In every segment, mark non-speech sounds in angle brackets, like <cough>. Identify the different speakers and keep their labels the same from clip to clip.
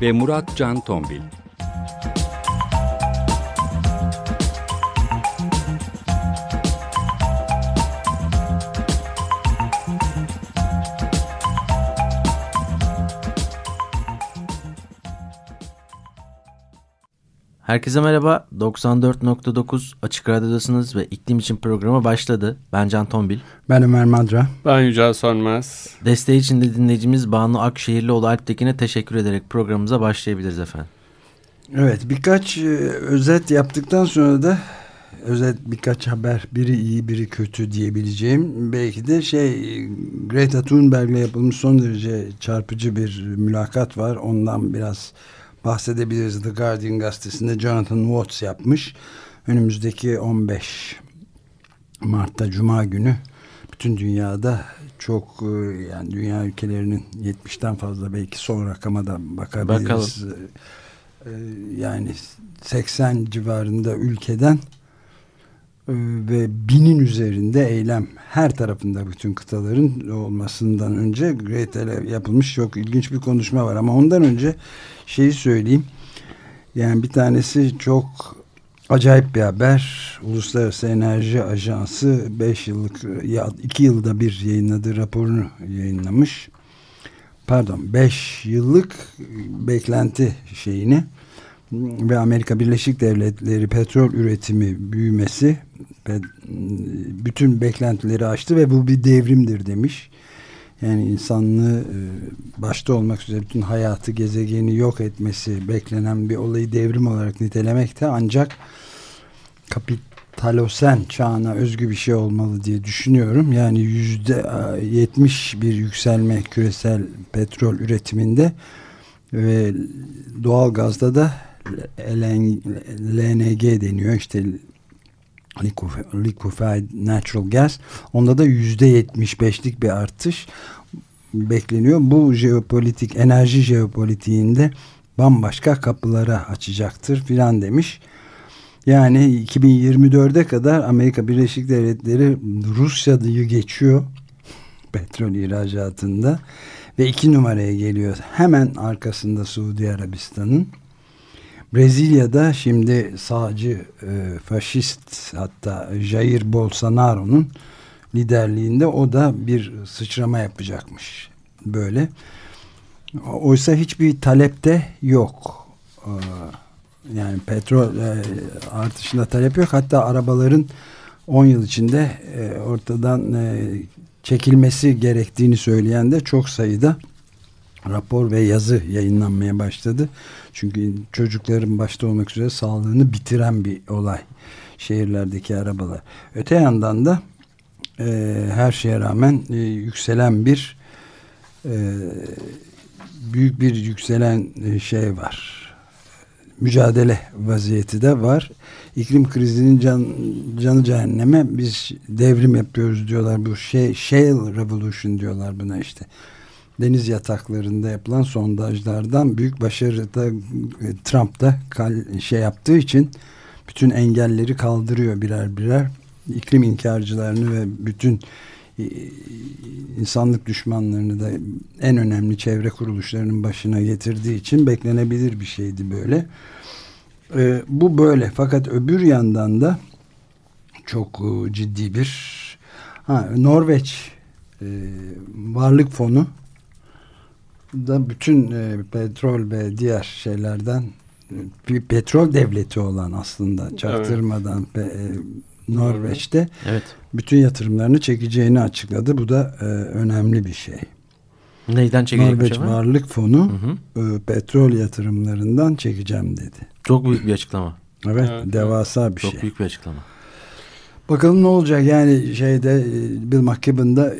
Speaker 1: ve Murat Can Tombil.
Speaker 2: Herkese merhaba. 94.9 Açık Radyo'dasınız ve iklim için programı başladı. Ben Can Tombil.
Speaker 3: Ben Ömer Madra.
Speaker 4: Ben Yücel Sönmez.
Speaker 2: Desteği için de dinleyicimiz Banu Akşehirlioğlu Alptekin'e teşekkür ederek programımıza başlayabiliriz efendim.
Speaker 3: Evet birkaç e, özet yaptıktan sonra da özet birkaç haber biri iyi biri kötü diyebileceğim. Belki de şey Greta Thunberg'le yapılmış son derece çarpıcı bir mülakat var. Ondan biraz bahsedebiliriz. The Guardian gazetesinde Jonathan Watts yapmış. Önümüzdeki 15 Mart'ta Cuma günü bütün dünyada çok e, yani dünya ülkelerinin 70'ten fazla belki son rakama da bakabiliriz. Bakalım. E, yani 80 civarında ülkeden e, ve binin üzerinde eylem her tarafında bütün kıtaların olmasından önce Gretel'e yapılmış. Çok ilginç bir konuşma var ama ondan önce şeyi söyleyeyim. Yani bir tanesi çok acayip bir haber. Uluslararası Enerji Ajansı 5 yıllık ya 2 yılda bir yayınladığı raporunu yayınlamış. Pardon 5 yıllık beklenti şeyini ve Amerika Birleşik Devletleri petrol üretimi büyümesi bütün beklentileri aştı ve bu bir devrimdir demiş. Yani insanlığı e, başta olmak üzere bütün hayatı, gezegeni yok etmesi beklenen bir olayı devrim olarak nitelemekte ancak kapitalosen çağına özgü bir şey olmalı diye düşünüyorum. Yani yüzde yetmiş bir yükselme küresel petrol üretiminde ve doğal gazda da LNG deniyor işte liquefied natural gas onda da yüzde yetmiş beşlik bir artış bekleniyor. Bu jeopolitik enerji jeopolitiğinde bambaşka kapılara açacaktır filan demiş. Yani 2024'e kadar Amerika Birleşik Devletleri Rusya'yı geçiyor petrol ihracatında ve iki numaraya geliyor. Hemen arkasında Suudi Arabistan'ın Brezilya'da şimdi sağcı e, faşist hatta Jair Bolsonaro'nun liderliğinde o da bir sıçrama yapacakmış böyle. Oysa hiçbir talepte yok. Ee, yani petrol e, artışında talep yok. Hatta arabaların 10 yıl içinde e, ortadan e, çekilmesi gerektiğini söyleyen de çok sayıda rapor ve yazı yayınlanmaya başladı. Çünkü çocukların başta olmak üzere sağlığını bitiren bir olay şehirlerdeki arabalar. Öte yandan da e, her şeye rağmen e, yükselen bir e, büyük bir yükselen e, şey var. Mücadele vaziyeti de var. İklim krizinin can, canı cehenneme biz devrim yapıyoruz diyorlar. Bu şey shale revolution diyorlar buna işte deniz yataklarında yapılan sondajlardan büyük başarı da e, Trump da şey yaptığı için bütün engelleri kaldırıyor birer birer. iklim inkarcılarını ve bütün e, insanlık düşmanlarını da en önemli çevre kuruluşlarının başına getirdiği için beklenebilir bir şeydi böyle. Ee, bu böyle fakat öbür yandan da çok e, ciddi bir ha, Norveç e, Varlık Fonu da bütün e, petrol ve diğer şeylerden e, bir petrol devleti olan aslında çaktırmadan evet. e, Norveç'te evet. bütün yatırımlarını çekeceğini açıkladı. Bu da e, önemli bir şey.
Speaker 2: Neyden çekecek
Speaker 3: Norveç Varlık Fonu hı hı. E, petrol yatırımlarından çekeceğim dedi.
Speaker 2: Çok büyük bir açıklama.
Speaker 3: Evet, evet devasa bir
Speaker 2: çok
Speaker 3: şey.
Speaker 2: Çok büyük bir açıklama.
Speaker 3: Bakalım ne olacak yani şeyde e, Bill McKibben'da e,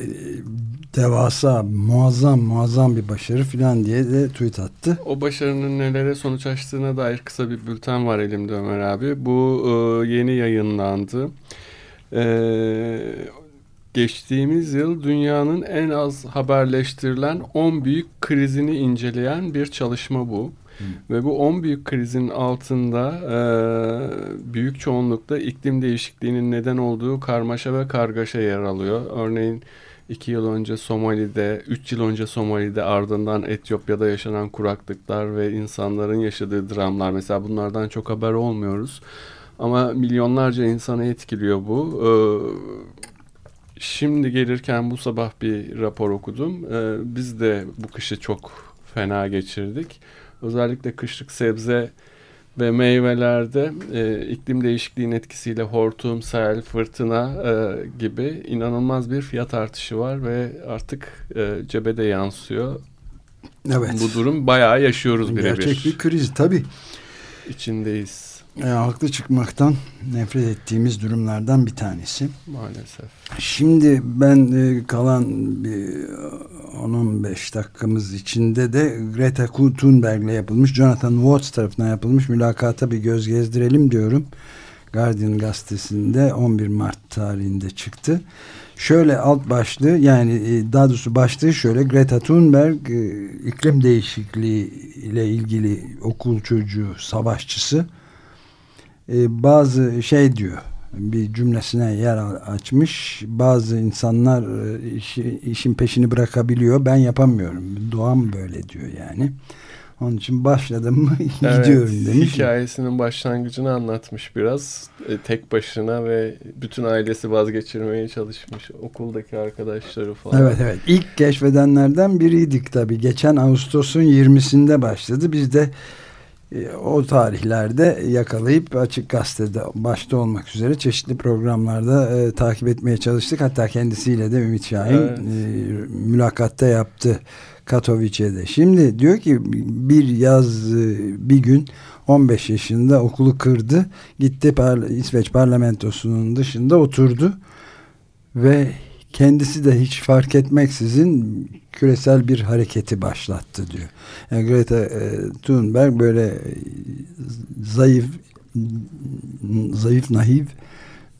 Speaker 3: devasa muazzam muazzam bir başarı falan diye de tweet attı.
Speaker 4: O başarının nelere sonuç açtığına dair kısa bir bülten var elimde Ömer abi. Bu e, yeni yayınlandı. Geçtiğimiz yıl dünyanın en az haberleştirilen 10 büyük krizini inceleyen bir çalışma bu. Ve bu 10 büyük krizin altında e, büyük çoğunlukla iklim değişikliğinin neden olduğu karmaşa ve kargaşa yer alıyor. Örneğin 2 yıl önce Somali'de, 3 yıl önce Somali'de ardından Etiyopya'da yaşanan kuraklıklar ve insanların yaşadığı dramlar mesela bunlardan çok haber olmuyoruz. Ama milyonlarca insanı etkiliyor bu. Ee, şimdi gelirken bu sabah bir rapor okudum. Ee, biz de bu kışı çok fena geçirdik. Özellikle kışlık sebze ve meyvelerde e, iklim değişikliğinin etkisiyle hortum, sel, fırtına e, gibi inanılmaz bir fiyat artışı var ve artık e, cebe de yansıyor.
Speaker 3: Evet.
Speaker 4: Bu durum bayağı yaşıyoruz birebir.
Speaker 3: Gerçek bir kriz tabii.
Speaker 4: İçindeyiz.
Speaker 3: E, haklı çıkmaktan nefret ettiğimiz durumlardan bir tanesi.
Speaker 4: Maalesef.
Speaker 3: Şimdi ben e, kalan bir 10-15 dakikamız içinde de Greta Thunberg'le yapılmış, Jonathan Watts tarafından yapılmış mülakata bir göz gezdirelim diyorum. Guardian gazetesinde 11 Mart tarihinde çıktı. Şöyle alt başlığı yani e, daha doğrusu başlığı şöyle Greta Thunberg e, iklim değişikliği ile ilgili okul çocuğu savaşçısı e, bazı şey diyor bir cümlesine yer açmış. Bazı insanlar işi, işin peşini bırakabiliyor. Ben yapamıyorum. Doğam böyle diyor yani. Onun için başladım <laughs> mı
Speaker 4: evet,
Speaker 3: gidiyorum demiş.
Speaker 4: Hikayesinin başlangıcını anlatmış biraz. E, tek başına ve bütün ailesi vazgeçirmeye çalışmış. Okuldaki arkadaşları falan.
Speaker 3: Evet evet. İlk keşfedenlerden biriydik tabii. Geçen Ağustos'un 20'sinde başladı. Biz de e, o tarihlerde yakalayıp Açık Gazete'de başta olmak üzere çeşitli programlarda e, takip etmeye çalıştık. Hatta kendisiyle de Ümit Şahin evet. e, mülakatta yaptı Katowice'de. Şimdi diyor ki bir yaz e, bir gün 15 yaşında okulu kırdı. Gitti par İsveç parlamentosunun dışında oturdu ve kendisi de hiç fark etmeksizin küresel bir hareketi başlattı diyor. Yani Greta e, Thunberg böyle e, zayıf zayıf nahiv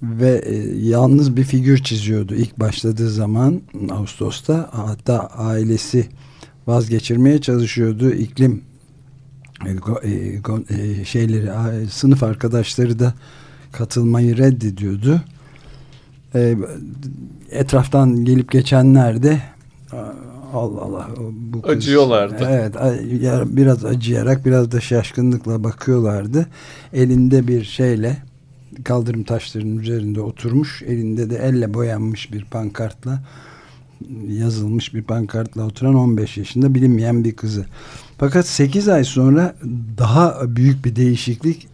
Speaker 3: ve e, yalnız bir figür çiziyordu. İlk başladığı zaman Ağustos'ta hatta ailesi vazgeçirmeye çalışıyordu. İklim şeyleri sınıf arkadaşları da katılmayı reddediyordu. Etraftan gelip geçenler de Allah Allah
Speaker 4: bu kız, acıyorlardı.
Speaker 3: Evet biraz acıyarak biraz da şaşkınlıkla bakıyorlardı. Elinde bir şeyle kaldırım taşlarının üzerinde oturmuş. Elinde de elle boyanmış bir pankartla yazılmış bir pankartla oturan 15 yaşında bilinmeyen bir kızı. Fakat 8 ay sonra daha büyük bir değişiklik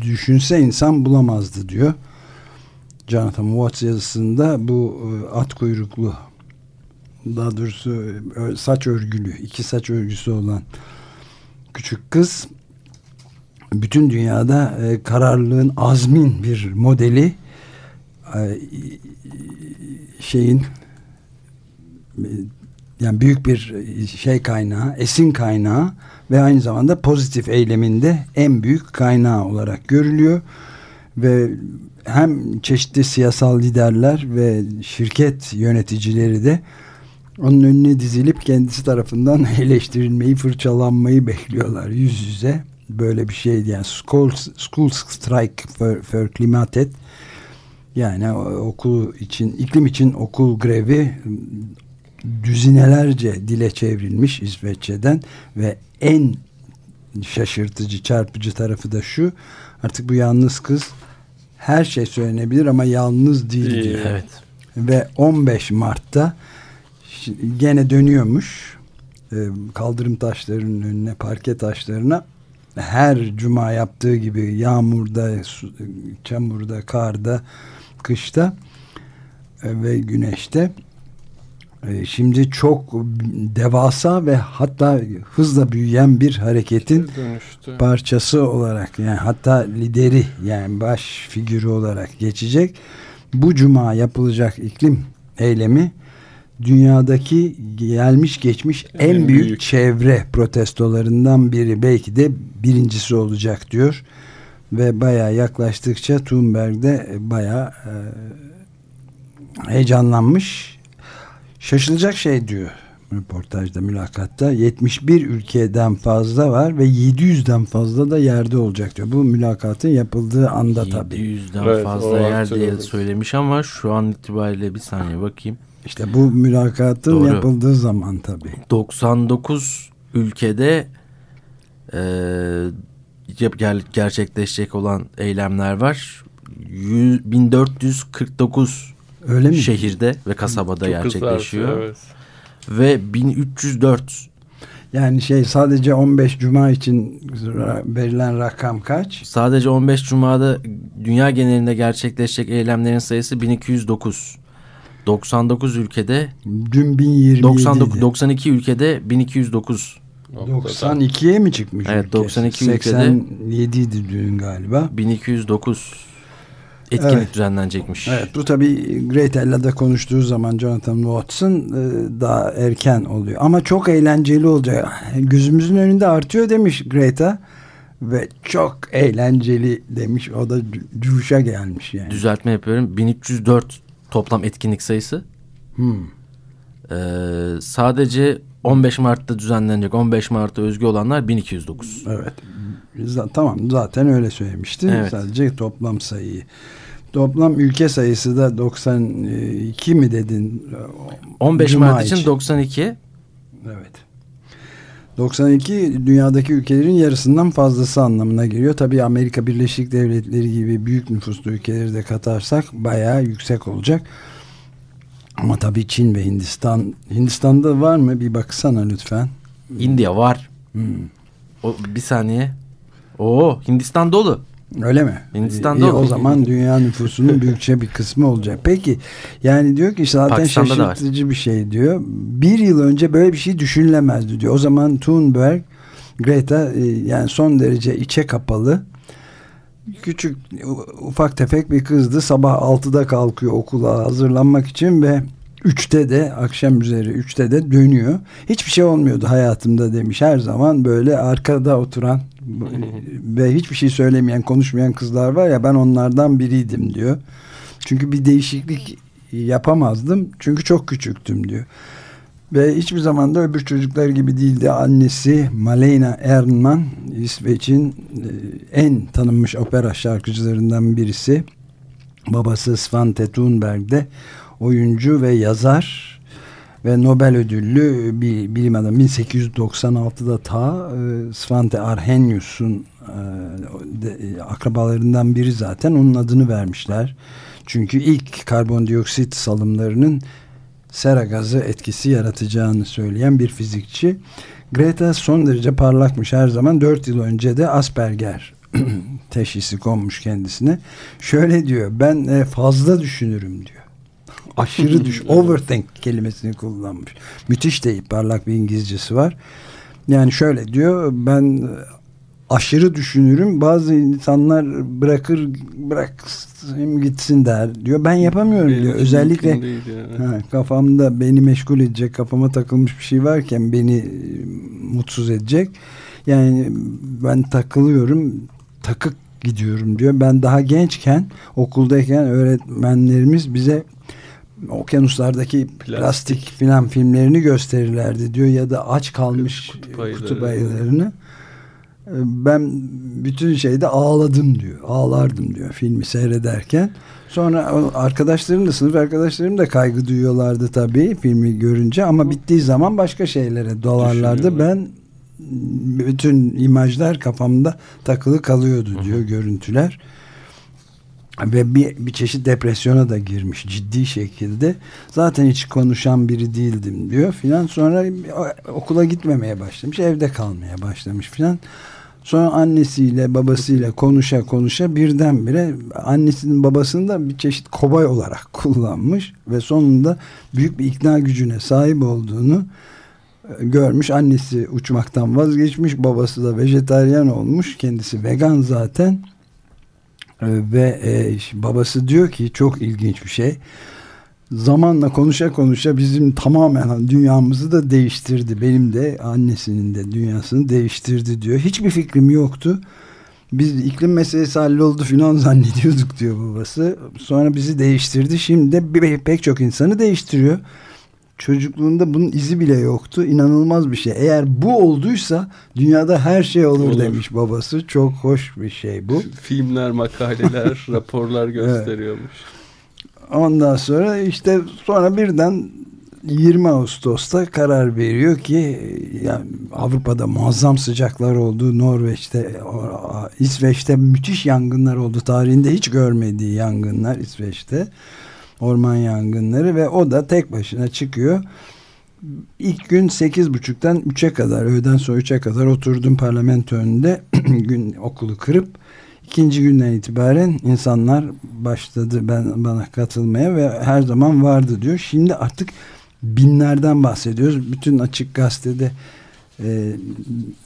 Speaker 3: düşünse insan bulamazdı diyor. Jonathan Watts yazısında bu e, at kuyruklu daha doğrusu e, saç örgülü iki saç örgüsü olan küçük kız bütün dünyada e, kararlılığın azmin bir modeli şeyin yani büyük bir şey kaynağı, esin kaynağı ve aynı zamanda pozitif eyleminde en büyük kaynağı olarak görülüyor. Ve hem çeşitli siyasal liderler ve şirket yöneticileri de onun önüne dizilip kendisi tarafından <laughs> eleştirilmeyi, fırçalanmayı bekliyorlar yüz yüze. Böyle bir şey yani school, school strike for, for climatet yani okul için, iklim için okul grevi düzinelerce dile çevrilmiş İsveççe'den ve en şaşırtıcı, çarpıcı tarafı da şu artık bu yalnız kız her şey söylenebilir ama yalnız değil diyor.
Speaker 2: Evet.
Speaker 3: Ve 15 Mart'ta gene dönüyormuş e, kaldırım taşlarının önüne parke taşlarına. Her cuma yaptığı gibi yağmurda çamurda karda kışta e, ve güneşte. E, şimdi çok devasa ve hatta hızla büyüyen bir hareketin Dönüştü. parçası olarak yani hatta lideri yani baş figürü olarak geçecek. Bu cuma yapılacak iklim eylemi dünyadaki gelmiş geçmiş en,
Speaker 4: En
Speaker 3: büyük,
Speaker 4: büyük.
Speaker 3: çevre protestolarından biri. Belki de birincisi olacak diyor. Ve bayağı yaklaştıkça Thunberg de bayağı e, heyecanlanmış. Şaşılacak şey diyor röportajda mülakatta 71 ülkeden fazla var ve 700'den fazla da yerde olacak diyor. Bu mülakatın yapıldığı anda tabii.
Speaker 2: 700'den
Speaker 4: Evet,
Speaker 2: fazla yer diye söylemiş ama şu an itibariyle bir saniye bakayım.
Speaker 3: İşte bu mülakatın
Speaker 2: Doğru.
Speaker 3: yapıldığı zaman tabii.
Speaker 2: 99 ülkede e, gerçekleşecek olan eylemler var. Yüz- 1449
Speaker 3: Öyle mi?
Speaker 2: şehirde ve kasabada
Speaker 4: Çok
Speaker 2: gerçekleşiyor.
Speaker 4: artıyor, evet.
Speaker 2: Ve 1304
Speaker 3: Yani şey sadece 15 Cuma için verilen rakam kaç?
Speaker 2: sadece 15 Cuma'da dünya genelinde gerçekleşecek eylemlerin sayısı 1209. 99 ülkede
Speaker 3: Dün 1027
Speaker 2: 99
Speaker 3: idi.
Speaker 2: 92 ülkede 1209
Speaker 4: Noktada.
Speaker 3: 92'ye mi çıkmış?
Speaker 2: Evet,
Speaker 3: ülke?
Speaker 2: 92 ülkede-
Speaker 3: 87 idi dün galiba.
Speaker 2: 1209 etkinlik
Speaker 3: Evet.
Speaker 2: düzenlenecekmiş.
Speaker 3: Evet bu tabii Gretel'le de konuştuğu zaman Jonathan Watson e, daha erken oluyor. Ama çok eğlenceli olacak. Gözümüzün önünde artıyor demiş Greta. Ve çok eğlenceli demiş. O da cu- cuşa gelmiş yani.
Speaker 2: Düzeltme yapıyorum. 1304 toplam etkinlik sayısı.
Speaker 3: Hmm.
Speaker 2: Ee, sadece 15 Mart'ta düzenlenecek 15 Mart'ta özgü olanlar 1209.
Speaker 3: Evet. Tamam zaten öyle söylemişti.
Speaker 2: Evet.
Speaker 3: Sadece toplam sayıyı. Toplam ülke sayısı da 92 mi dedin?
Speaker 2: 15
Speaker 3: Cuma
Speaker 2: Mart için,
Speaker 3: için.
Speaker 2: 92.
Speaker 3: Evet. 92 dünyadaki ülkelerin yarısından fazlası anlamına geliyor. Tabii Amerika Birleşik Devletleri gibi büyük nüfuslu ülkeleri de katarsak bayağı yüksek olacak. Ama tabii Çin ve Hindistan. Hindistan'da var mı? Bir baksana lütfen.
Speaker 2: India var.
Speaker 3: Hmm.
Speaker 2: O, bir saniye. Oo Hindistan dolu.
Speaker 3: Öyle mi?
Speaker 2: Hindistan'da
Speaker 3: İyi,
Speaker 2: o.
Speaker 3: o zaman dünya nüfusunun <laughs> büyükçe bir kısmı olacak. Peki yani diyor ki zaten
Speaker 2: Pakistan'da
Speaker 3: şaşırtıcı bir şey diyor. Bir yıl önce böyle bir şey düşünülemezdi diyor. O zaman Thunberg, Greta e, yani son derece içe kapalı küçük ufak tefek bir kızdı. Sabah 6'da kalkıyor okula hazırlanmak için ve 3'te de akşam üzeri 3'te de dönüyor. Hiçbir şey olmuyordu hayatımda demiş. Her zaman böyle arkada oturan <laughs> ve hiçbir şey söylemeyen, konuşmayan kızlar var ya ben onlardan biriydim diyor. Çünkü bir değişiklik yapamazdım. Çünkü çok küçüktüm diyor. Ve hiçbir zaman da öbür çocuklar gibi değildi. Annesi Malena Ernman, İsveç'in e, en tanınmış opera şarkıcılarından birisi. Babası Svante Thunberg de oyuncu ve yazar ve Nobel ödüllü bir bilim adamı 1896'da ta e, Svante Arrhenius'un e, e, akrabalarından biri zaten onun adını vermişler. Çünkü ilk karbondioksit salımlarının sera gazı etkisi yaratacağını söyleyen bir fizikçi. Greta son derece parlakmış her zaman. 4 yıl önce de Asperger <clears throat> teşhisi konmuş kendisine. Şöyle diyor ben fazla düşünürüm diyor. Aşırı <laughs> düş, overthink kelimesini kullanmış. Müthiş de parlak bir İngilizcesi var. Yani şöyle diyor ben aşırı düşünürüm. Bazı insanlar bırakır bıraksın gitsin der diyor. Ben yapamıyorum
Speaker 4: Benim
Speaker 3: diyor. Özellikle
Speaker 4: yani.
Speaker 3: Ha, kafamda beni meşgul edecek, kafama takılmış bir şey varken beni e, mutsuz edecek. Yani ben takılıyorum, takık gidiyorum diyor. Ben daha gençken okuldayken öğretmenlerimiz bize okyanuslardaki plastik,
Speaker 4: Plastik.
Speaker 3: filan filmlerini gösterirlerdi diyor ya da aç kalmış
Speaker 4: Kutup ayıları.
Speaker 3: kutup ayılarını. E, Ben bütün şeyde ağladım diyor. Ağlardım diyor filmi seyrederken. Sonra arkadaşlarım da sınıf arkadaşlarım da kaygı duyuyorlardı tabii filmi görünce ama bittiği zaman başka şeylere dolarlardı. Ben bütün imajlar kafamda takılı kalıyordu diyor görüntüler. Ve bir, bir çeşit depresyona da girmiş ciddi şekilde. Zaten hiç konuşan biri değildim diyor filan. Sonra okula gitmemeye başlamış. Evde kalmaya başlamış filan. Sonra annesiyle babasıyla konuşa konuşa birdenbire annesinin babasını da bir çeşit kobay olarak <laughs> kullanmış. Ve sonunda büyük bir ikna gücüne sahip olduğunu e, görmüş. Annesi uçmaktan vazgeçmiş. Babası da vejetaryen olmuş. Kendisi vegan zaten. Ve e, babası diyor ki çok ilginç bir şey zamanla konuşa konuşa bizim tamamen dünyamızı da değiştirdi. Benim de annesinin de dünyasını değiştirdi diyor. Hiçbir fikrim yoktu. Biz iklim meselesi halloldu filan <laughs> zannediyorduk diyor babası. Sonra bizi değiştirdi. Şimdi de pek çok insanı değiştiriyor. Çocukluğunda bunun izi bile yoktu. İnanılmaz bir şey. Eğer bu olduysa dünyada her şey olur, olur. demiş babası. Çok hoş bir şey bu. <laughs>
Speaker 4: Filmler, makaleler, <laughs> raporlar gösteriyormuş. Evet.
Speaker 3: Ondan sonra işte sonra birden 20 Ağustos'ta karar veriyor ki yani Avrupa'da muazzam sıcaklar oldu. Norveç'te, İsveç'te müthiş yangınlar oldu. Tarihinde hiç görmediği yangınlar İsveç'te. Orman yangınları ve o da tek başına çıkıyor. İlk gün 8.30'dan 3'e kadar, öğleden sonra 3'e kadar oturdum parlamento önünde <clears throat> gün okulu kırıp ikinci günden itibaren insanlar başladı ben bana katılmaya ve her zaman vardı diyor. Şimdi artık binlerden bahsediyoruz. Bütün açık gazetede e,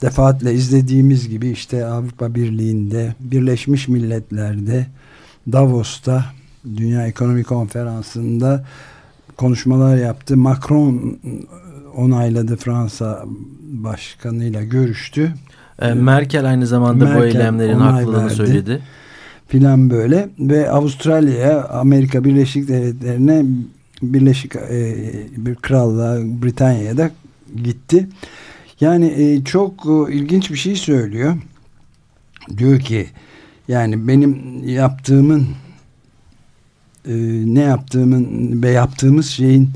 Speaker 3: defaatle izlediğimiz gibi işte Avrupa Birliği'nde, Birleşmiş Milletler'de, Davos'ta, Dünya Ekonomi Konferansı'nda konuşmalar yaptı. Macron onayladı Fransa başkanıyla görüştü.
Speaker 2: E, Merkel aynı zamanda Merkel bu eylemlerin haklılığını verdi. söyledi.
Speaker 3: Filan böyle ve Avustralya'ya, Amerika Birleşik Devletleri'ne Birleşik e, bir krallığa, Britanya'ya da gitti. Yani e, çok e, ilginç bir şey söylüyor. Diyor ki yani benim yaptığımın e, ne yaptığımın ve yaptığımız şeyin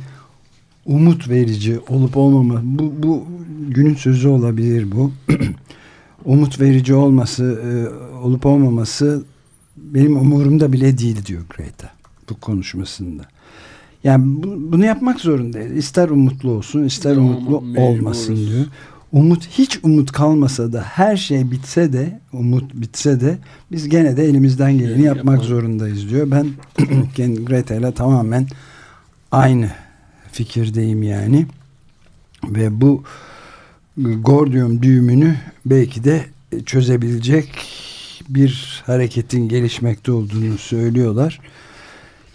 Speaker 3: umut verici olup olmama bu, bu günün sözü olabilir bu. <clears throat> umut verici olması e, olup olmaması benim umurumda bile değil diyor Greta bu konuşmasında. Yani bu, bunu yapmak zorundayız. İster umutlu olsun ister ya, umutlu olmasın diyor. Umut hiç umut kalmasa da her şey bitse de umut bitse de biz gene de elimizden geleni yapmak Yapalım. zorundayız diyor. Ben <clears throat> Greta ile tamamen aynı fikirdeyim yani. Ve bu Gordium düğümünü belki de çözebilecek bir hareketin gelişmekte olduğunu söylüyorlar.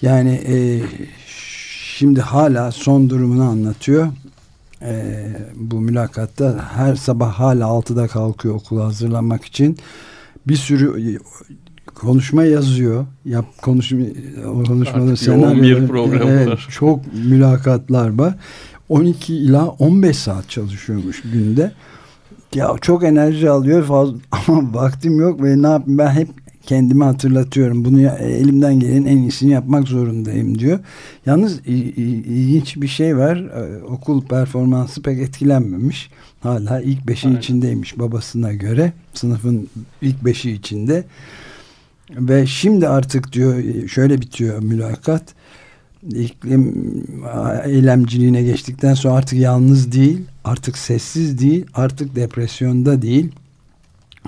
Speaker 3: Yani e, şimdi hala son durumunu anlatıyor. E, bu mülakatta her sabah hala 6'da kalkıyor okula hazırlanmak için. Bir sürü konuşma yazıyor. Yap konuşma konuşmada
Speaker 4: senaryo bir program evet, var.
Speaker 3: Çok mülakatlar var. 12 ila 15 saat çalışıyormuş günde. Ya çok enerji alıyor fazla <laughs> ama vaktim yok ve ne yapayım ben hep kendimi hatırlatıyorum. Bunu elimden gelen en iyisini yapmak zorundayım diyor. Yalnız ilginç bir şey var. Ee, okul performansı pek etkilenmemiş. Hala ilk beşin Aynen. içindeymiş babasına göre. Sınıfın ilk beşi içinde. Ve şimdi artık diyor şöyle bitiyor mülakat iklim eylemciliğine geçtikten sonra artık yalnız değil, artık sessiz değil, artık depresyonda değil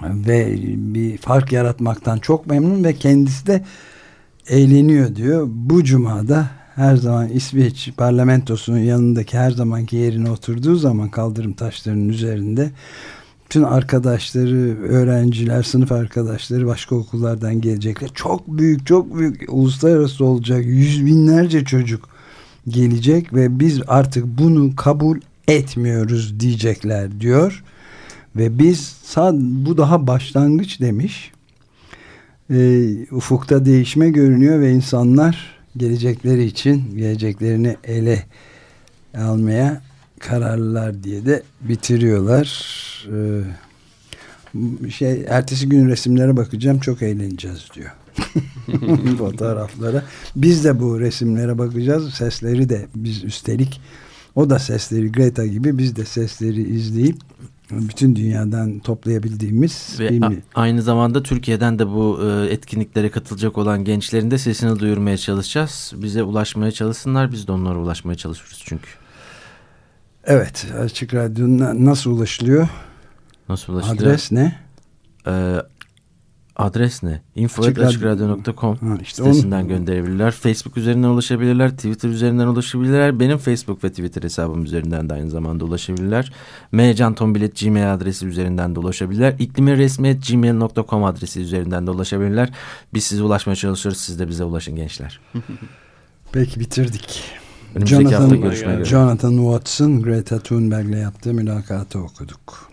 Speaker 3: ve bir fark yaratmaktan çok memnun ve kendisi de eğleniyor diyor. Bu cumada her zaman İsveç parlamentosunun yanındaki her zamanki yerine oturduğu zaman kaldırım taşlarının üzerinde bütün arkadaşları, öğrenciler, sınıf arkadaşları başka okullardan gelecekler. Çok büyük, çok büyük uluslararası olacak. Yüz binlerce çocuk gelecek ve biz artık bunu kabul etmiyoruz diyecekler diyor. Ve biz bu daha başlangıç demiş. E, ufukta değişme görünüyor ve insanlar gelecekleri için geleceklerini ele almaya kararlılar diye de bitiriyorlar. Ee, şey ertesi gün resimlere bakacağım çok eğleneceğiz diyor. <laughs> Fotoğraflara. Biz de bu resimlere bakacağız. Sesleri de biz üstelik o da sesleri Greta gibi biz de sesleri izleyip bütün dünyadan toplayabildiğimiz
Speaker 2: ve filmi. aynı zamanda Türkiye'den de bu e, etkinliklere katılacak olan gençlerin de sesini duyurmaya çalışacağız. Bize ulaşmaya çalışsınlar. Biz de onlara ulaşmaya çalışıyoruz çünkü.
Speaker 3: Evet Açık Radyo nasıl ulaşılıyor?
Speaker 2: Nasıl ulaşılıyor?
Speaker 3: Adres ne?
Speaker 2: Ee, Adres ne? info.açıkradyo.com
Speaker 3: işte
Speaker 2: sitesinden
Speaker 3: onu...
Speaker 2: gönderebilirler. Facebook üzerinden ulaşabilirler. Twitter üzerinden ulaşabilirler. Benim Facebook ve Twitter hesabım üzerinden de aynı zamanda ulaşabilirler. mcantombilet gmail adresi üzerinden de ulaşabilirler. İklimin resmi gmail.com adresi üzerinden de ulaşabilirler. Biz size ulaşmaya çalışıyoruz. Siz de bize ulaşın gençler. <laughs>
Speaker 3: Peki bitirdik.
Speaker 2: Önümüzdeki Jonathan, hafta görüşmek üzere.
Speaker 3: Jonathan Watson, Greta Thunberg'le yaptığı mülakatı okuduk.